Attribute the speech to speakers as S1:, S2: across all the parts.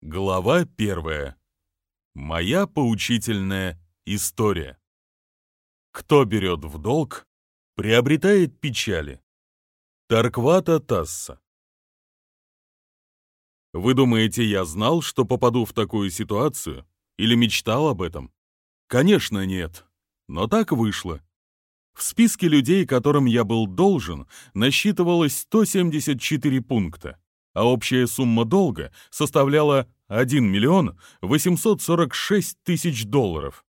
S1: Глава первая. Моя поучительная история. Кто берет в долг, приобретает печали. Тарквата Тасса. Вы думаете, я знал, что попаду в такую ситуацию? Или мечтал об этом? Конечно, нет. Но так вышло. В списке людей, которым я был должен, насчитывалось 174 пункта а общая сумма долга составляла 1 миллион 846 тысяч долларов.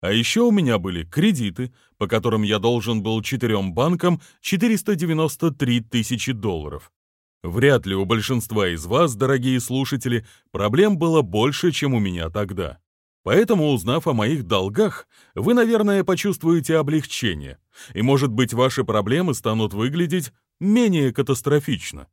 S1: А еще у меня были кредиты, по которым я должен был четырем банкам 493 тысячи долларов. Вряд ли у большинства из вас, дорогие слушатели, проблем было больше, чем у меня тогда. Поэтому, узнав о моих долгах, вы, наверное, почувствуете облегчение, и, может быть, ваши проблемы станут выглядеть менее катастрофично.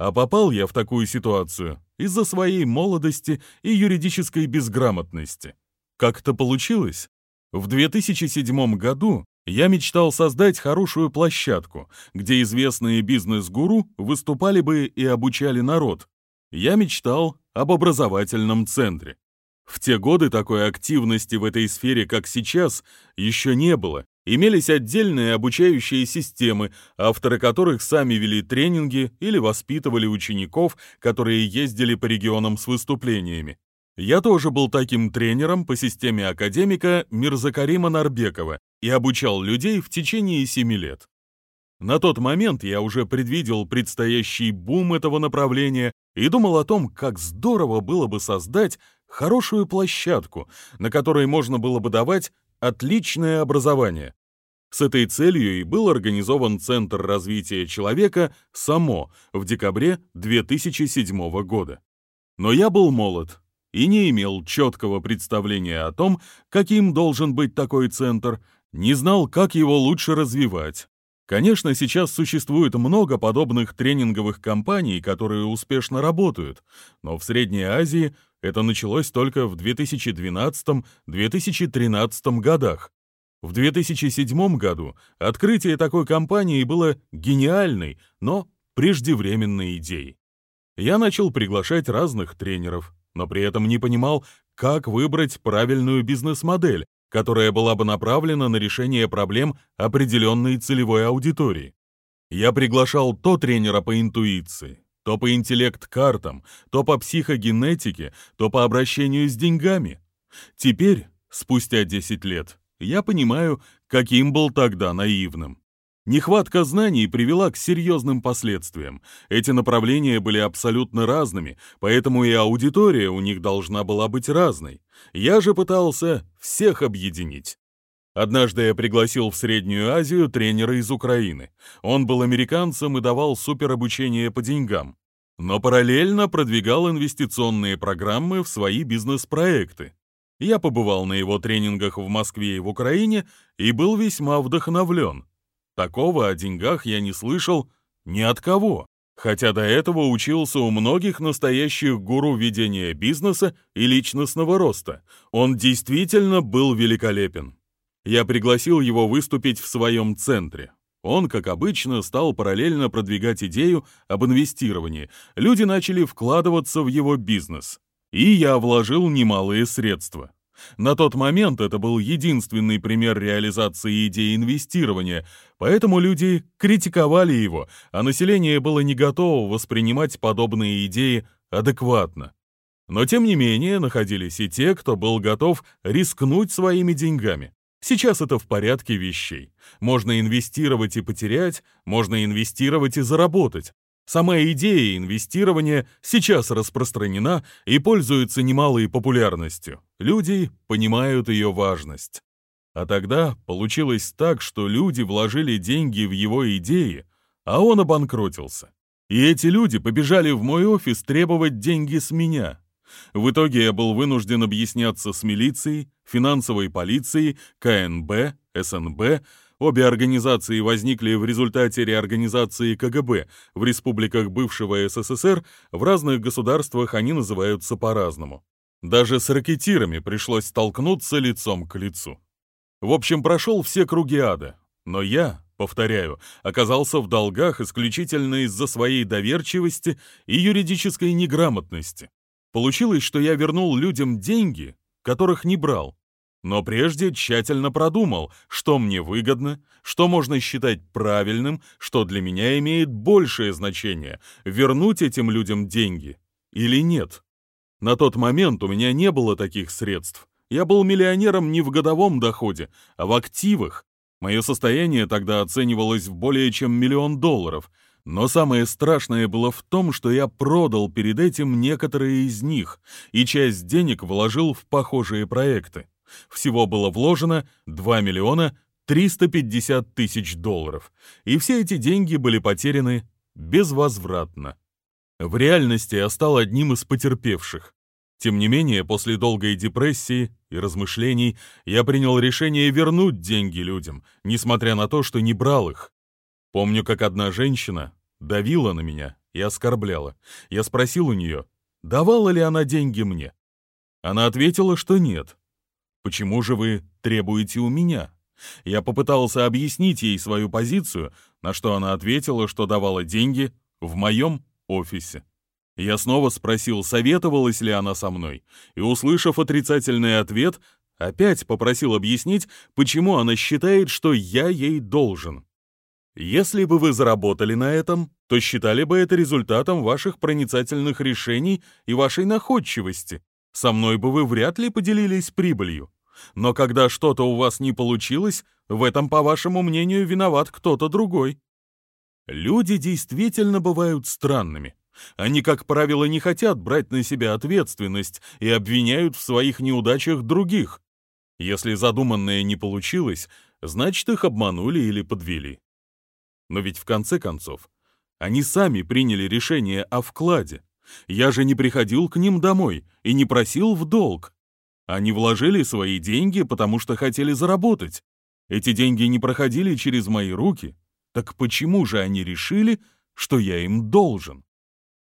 S1: А попал я в такую ситуацию из-за своей молодости и юридической безграмотности. Как это получилось? В 2007 году я мечтал создать хорошую площадку, где известные бизнес-гуру выступали бы и обучали народ. Я мечтал об образовательном центре. В те годы такой активности в этой сфере, как сейчас, еще не было, Имелись отдельные обучающие системы, авторы которых сами вели тренинги или воспитывали учеников, которые ездили по регионам с выступлениями. Я тоже был таким тренером по системе академика Мирзакарима Нарбекова и обучал людей в течение семи лет. На тот момент я уже предвидел предстоящий бум этого направления и думал о том, как здорово было бы создать хорошую площадку, на которой можно было бы давать отличное образование. С этой целью и был организован Центр развития человека «САМО» в декабре 2007 года. Но я был молод и не имел четкого представления о том, каким должен быть такой центр, не знал, как его лучше развивать. Конечно, сейчас существует много подобных тренинговых компаний, которые успешно работают, но в Средней Азии это началось только в 2012-2013 годах. В 2007 году открытие такой компании было гениальной, но преждевременной идеей. Я начал приглашать разных тренеров, но при этом не понимал, как выбрать правильную бизнес-модель, которая была бы направлена на решение проблем определенной целевой аудитории. Я приглашал то тренера по интуиции, то по интеллект-картам, то по психогенетике, то по обращению с деньгами. Теперь, спустя 10 лет, я понимаю, каким был тогда наивным. Нехватка знаний привела к серьезным последствиям. Эти направления были абсолютно разными, поэтому и аудитория у них должна была быть разной. Я же пытался всех объединить. Однажды я пригласил в Среднюю Азию тренера из Украины. Он был американцем и давал суперобучение по деньгам. Но параллельно продвигал инвестиционные программы в свои бизнес-проекты. Я побывал на его тренингах в Москве и в Украине и был весьма вдохновлен. Такого о деньгах я не слышал ни от кого, хотя до этого учился у многих настоящих гуру ведения бизнеса и личностного роста. Он действительно был великолепен. Я пригласил его выступить в своем центре. Он, как обычно, стал параллельно продвигать идею об инвестировании. Люди начали вкладываться в его бизнес. И я вложил немалые средства. На тот момент это был единственный пример реализации идеи инвестирования, поэтому люди критиковали его, а население было не готово воспринимать подобные идеи адекватно. Но тем не менее находились и те, кто был готов рискнуть своими деньгами. Сейчас это в порядке вещей. Можно инвестировать и потерять, можно инвестировать и заработать. Сама идея инвестирования сейчас распространена и пользуется немалой популярностью. Люди понимают ее важность. А тогда получилось так, что люди вложили деньги в его идеи, а он обанкротился. И эти люди побежали в мой офис требовать деньги с меня. В итоге я был вынужден объясняться с милицией, финансовой полицией, КНБ, СНБ, Обе организации возникли в результате реорганизации КГБ. В республиках бывшего СССР в разных государствах они называются по-разному. Даже с ракетирами пришлось столкнуться лицом к лицу. В общем, прошел все круги ада. Но я, повторяю, оказался в долгах исключительно из-за своей доверчивости и юридической неграмотности. Получилось, что я вернул людям деньги, которых не брал. Но прежде тщательно продумал, что мне выгодно, что можно считать правильным, что для меня имеет большее значение – вернуть этим людям деньги или нет. На тот момент у меня не было таких средств. Я был миллионером не в годовом доходе, а в активах. Мое состояние тогда оценивалось в более чем миллион долларов. Но самое страшное было в том, что я продал перед этим некоторые из них и часть денег вложил в похожие проекты. Всего было вложено 2 миллиона 350 тысяч долларов, и все эти деньги были потеряны безвозвратно. В реальности я стал одним из потерпевших. Тем не менее, после долгой депрессии и размышлений я принял решение вернуть деньги людям, несмотря на то, что не брал их. Помню, как одна женщина давила на меня и оскорбляла. Я спросил у нее, давала ли она деньги мне. Она ответила, что нет. «Почему же вы требуете у меня?» Я попытался объяснить ей свою позицию, на что она ответила, что давала деньги в моем офисе. Я снова спросил, советовалась ли она со мной, и, услышав отрицательный ответ, опять попросил объяснить, почему она считает, что я ей должен. Если бы вы заработали на этом, то считали бы это результатом ваших проницательных решений и вашей находчивости, со мной бы вы вряд ли поделились прибылью. Но когда что-то у вас не получилось, в этом, по вашему мнению, виноват кто-то другой. Люди действительно бывают странными. Они, как правило, не хотят брать на себя ответственность и обвиняют в своих неудачах других. Если задуманное не получилось, значит, их обманули или подвели. Но ведь в конце концов, они сами приняли решение о вкладе. Я же не приходил к ним домой и не просил в долг. Они вложили свои деньги, потому что хотели заработать. Эти деньги не проходили через мои руки. Так почему же они решили, что я им должен?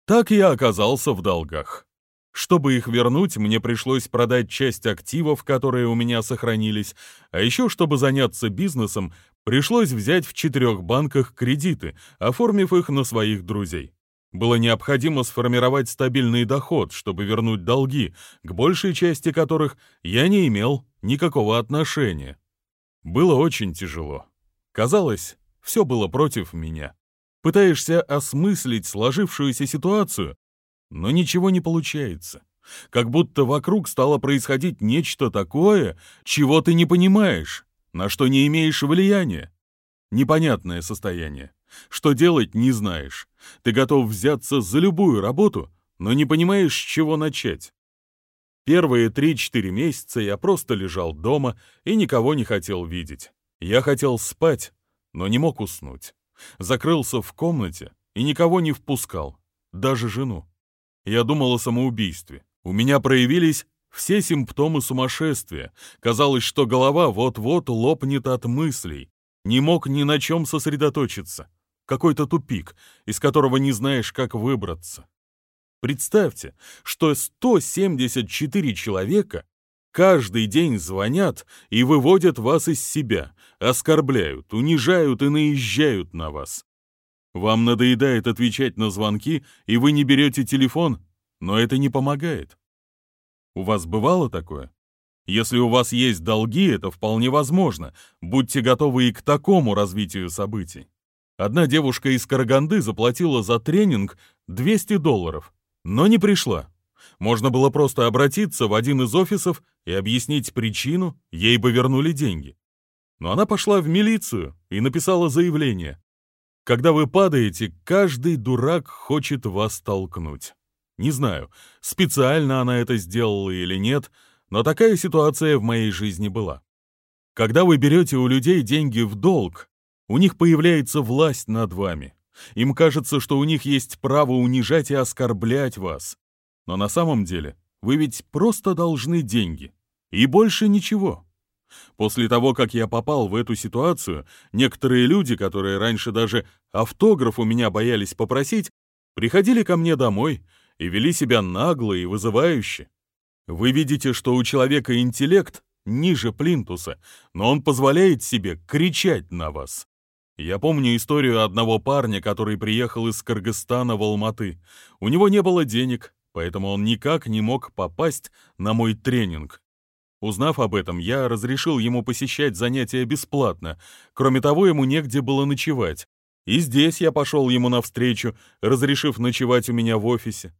S1: Так я оказался в долгах. Чтобы их вернуть, мне пришлось продать часть активов, которые у меня сохранились, а еще, чтобы заняться бизнесом, пришлось взять в четырех банках кредиты, оформив их на своих друзей. Было необходимо сформировать стабильный доход, чтобы вернуть долги, к большей части которых я не имел никакого отношения. Было очень тяжело. Казалось, все было против меня. Пытаешься осмыслить сложившуюся ситуацию, но ничего не получается. Как будто вокруг стало происходить нечто такое, чего ты не понимаешь, на что не имеешь влияния. Непонятное состояние. Что делать, не знаешь. Ты готов взяться за любую работу, но не понимаешь, с чего начать. Первые 3-4 месяца я просто лежал дома и никого не хотел видеть. Я хотел спать, но не мог уснуть. Закрылся в комнате и никого не впускал, даже жену. Я думал о самоубийстве. У меня проявились все симптомы сумасшествия. Казалось, что голова вот-вот лопнет от мыслей. Не мог ни на чем сосредоточиться какой-то тупик, из которого не знаешь, как выбраться. Представьте, что 174 человека каждый день звонят и выводят вас из себя, оскорбляют, унижают и наезжают на вас. Вам надоедает отвечать на звонки, и вы не берете телефон, но это не помогает. У вас бывало такое? Если у вас есть долги, это вполне возможно. Будьте готовы и к такому развитию событий. Одна девушка из Караганды заплатила за тренинг 200 долларов, но не пришла. Можно было просто обратиться в один из офисов и объяснить причину, ей бы вернули деньги. Но она пошла в милицию и написала заявление. Когда вы падаете, каждый дурак хочет вас толкнуть. Не знаю, специально она это сделала или нет, но такая ситуация в моей жизни была. Когда вы берете у людей деньги в долг, у них появляется власть над вами. Им кажется, что у них есть право унижать и оскорблять вас. Но на самом деле вы ведь просто должны деньги. И больше ничего. После того, как я попал в эту ситуацию, некоторые люди, которые раньше даже автограф у меня боялись попросить, приходили ко мне домой и вели себя нагло и вызывающе. Вы видите, что у человека интеллект ниже плинтуса, но он позволяет себе кричать на вас. Я помню историю одного парня, который приехал из Кыргызстана в Алматы. У него не было денег, поэтому он никак не мог попасть на мой тренинг. Узнав об этом, я разрешил ему посещать занятия бесплатно. Кроме того, ему негде было ночевать. И здесь я пошел ему навстречу, разрешив ночевать у меня в офисе.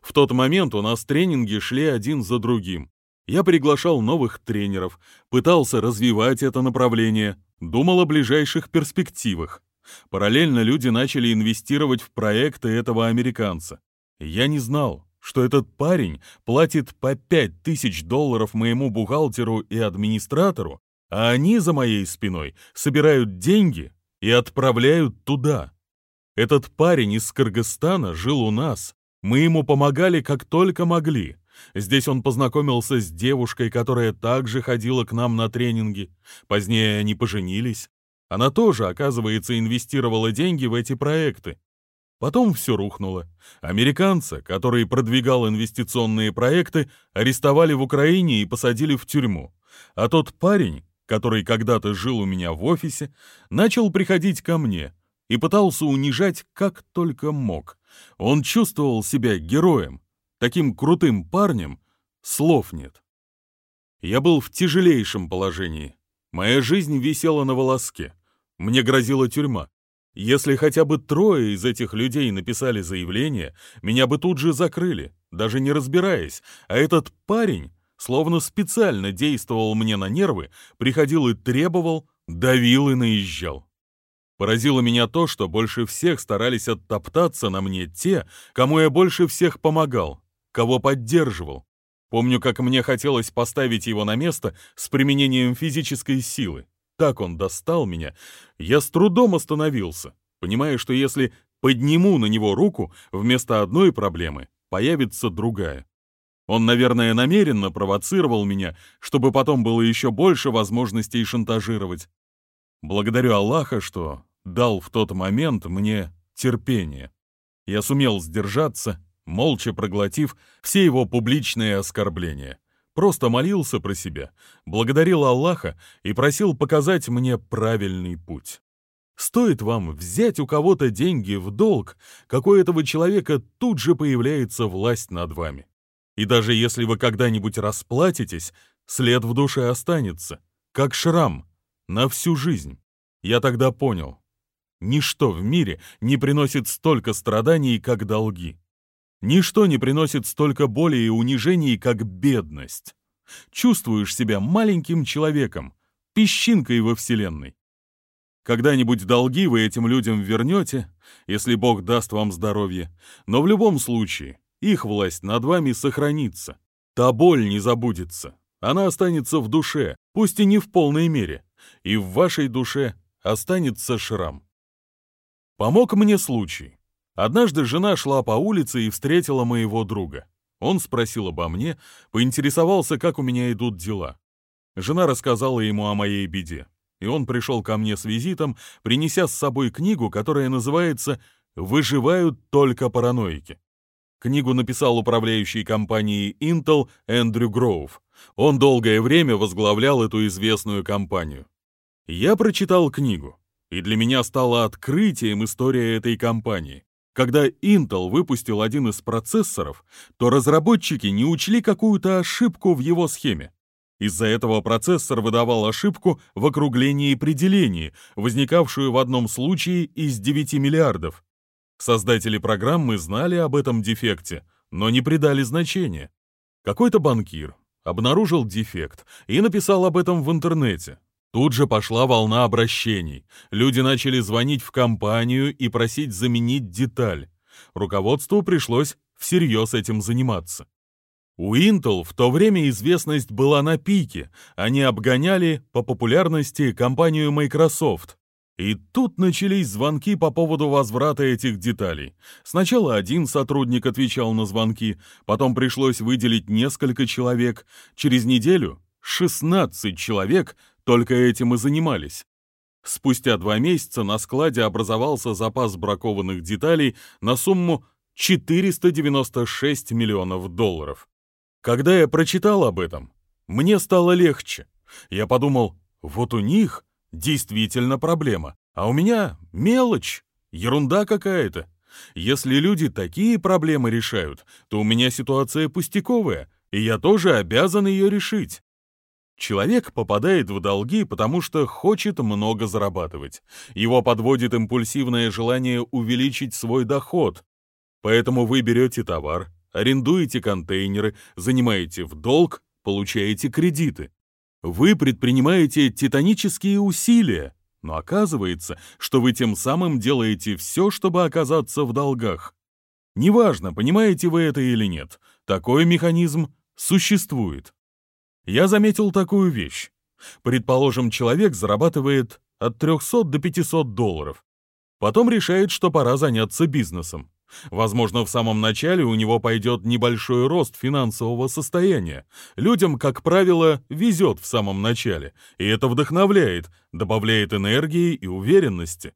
S1: В тот момент у нас тренинги шли один за другим. Я приглашал новых тренеров, пытался развивать это направление, думал о ближайших перспективах. Параллельно люди начали инвестировать в проекты этого американца. Я не знал, что этот парень платит по 5000 долларов моему бухгалтеру и администратору, а они за моей спиной собирают деньги и отправляют туда. Этот парень из Кыргызстана жил у нас. Мы ему помогали как только могли. Здесь он познакомился с девушкой, которая также ходила к нам на тренинги. Позднее они поженились. Она тоже, оказывается, инвестировала деньги в эти проекты. Потом все рухнуло. Американца, который продвигал инвестиционные проекты, арестовали в Украине и посадили в тюрьму. А тот парень, который когда-то жил у меня в офисе, начал приходить ко мне и пытался унижать как только мог. Он чувствовал себя героем, таким крутым парнем, слов нет. Я был в тяжелейшем положении. Моя жизнь висела на волоске. Мне грозила тюрьма. Если хотя бы трое из этих людей написали заявление, меня бы тут же закрыли, даже не разбираясь. А этот парень словно специально действовал мне на нервы, приходил и требовал, давил и наезжал. Поразило меня то, что больше всех старались оттоптаться на мне те, кому я больше всех помогал, кого поддерживал. Помню, как мне хотелось поставить его на место с применением физической силы. Так он достал меня. Я с трудом остановился, понимая, что если подниму на него руку, вместо одной проблемы появится другая. Он, наверное, намеренно провоцировал меня, чтобы потом было еще больше возможностей шантажировать. Благодарю Аллаха, что дал в тот момент мне терпение. Я сумел сдержаться, молча проглотив все его публичные оскорбления. Просто молился про себя, благодарил Аллаха и просил показать мне правильный путь. Стоит вам взять у кого-то деньги в долг, как у этого человека тут же появляется власть над вами. И даже если вы когда-нибудь расплатитесь, след в душе останется, как шрам, на всю жизнь. Я тогда понял, ничто в мире не приносит столько страданий, как долги. Ничто не приносит столько боли и унижений, как бедность. Чувствуешь себя маленьким человеком, песчинкой во Вселенной. Когда-нибудь долги вы этим людям вернете, если Бог даст вам здоровье, но в любом случае их власть над вами сохранится. Та боль не забудется. Она останется в душе, пусть и не в полной мере. И в вашей душе останется шрам. Помог мне случай. Однажды жена шла по улице и встретила моего друга. Он спросил обо мне, поинтересовался, как у меня идут дела. Жена рассказала ему о моей беде, и он пришел ко мне с визитом, принеся с собой книгу, которая называется «Выживают только параноики». Книгу написал управляющий компанией Intel Эндрю Гроув. Он долгое время возглавлял эту известную компанию. Я прочитал книгу, и для меня стало открытием история этой компании. Когда Intel выпустил один из процессоров, то разработчики не учли какую-то ошибку в его схеме. Из-за этого процессор выдавал ошибку в округлении при делении, возникавшую в одном случае из 9 миллиардов. Создатели программы знали об этом дефекте, но не придали значения. Какой-то банкир обнаружил дефект и написал об этом в интернете. Тут же пошла волна обращений. Люди начали звонить в компанию и просить заменить деталь. Руководству пришлось всерьез этим заниматься. У Intel в то время известность была на пике. Они обгоняли по популярности компанию Microsoft. И тут начались звонки по поводу возврата этих деталей. Сначала один сотрудник отвечал на звонки, потом пришлось выделить несколько человек. Через неделю 16 человек только этим и занимались. Спустя два месяца на складе образовался запас бракованных деталей на сумму 496 миллионов долларов. Когда я прочитал об этом, мне стало легче. Я подумал, вот у них действительно проблема. А у меня мелочь, ерунда какая-то. Если люди такие проблемы решают, то у меня ситуация пустяковая, и я тоже обязан ее решить. Человек попадает в долги, потому что хочет много зарабатывать. Его подводит импульсивное желание увеличить свой доход. Поэтому вы берете товар, арендуете контейнеры, занимаете в долг, получаете кредиты. Вы предпринимаете титанические усилия, но оказывается, что вы тем самым делаете все, чтобы оказаться в долгах. Неважно, понимаете вы это или нет, такой механизм существует. Я заметил такую вещь. Предположим, человек зарабатывает от 300 до 500 долларов. Потом решает, что пора заняться бизнесом. Возможно, в самом начале у него пойдет небольшой рост финансового состояния. Людям, как правило, везет в самом начале, и это вдохновляет, добавляет энергии и уверенности.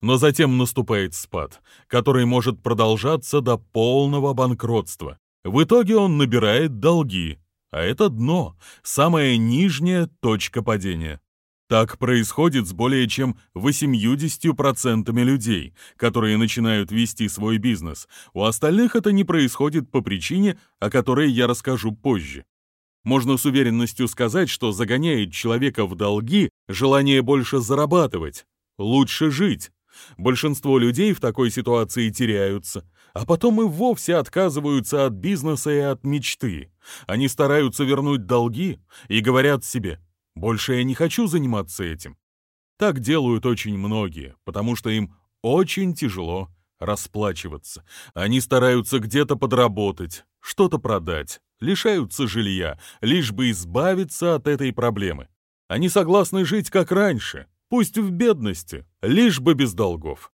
S1: Но затем наступает спад, который может продолжаться до полного банкротства. В итоге он набирает долги, а это дно, самая нижняя точка падения. Так происходит с более чем 80% людей, которые начинают вести свой бизнес. У остальных это не происходит по причине, о которой я расскажу позже. Можно с уверенностью сказать, что загоняет человека в долги желание больше зарабатывать, лучше жить. Большинство людей в такой ситуации теряются, а потом и вовсе отказываются от бизнеса и от мечты. Они стараются вернуть долги и говорят себе «больше я не хочу заниматься этим». Так делают очень многие, потому что им очень тяжело расплачиваться. Они стараются где-то подработать, что-то продать, лишаются жилья, лишь бы избавиться от этой проблемы. Они согласны жить как раньше, пусть в бедности, лишь бы без долгов.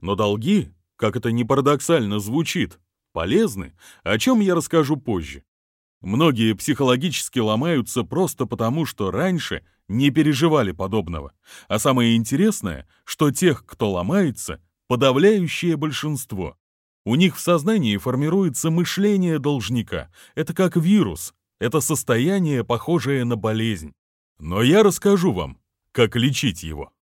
S1: Но долги как это не парадоксально звучит, полезны, о чем я расскажу позже. Многие психологически ломаются просто потому, что раньше не переживали подобного. А самое интересное, что тех, кто ломается, подавляющее большинство. У них в сознании формируется мышление должника. Это как вирус. Это состояние, похожее на болезнь. Но я расскажу вам, как лечить его.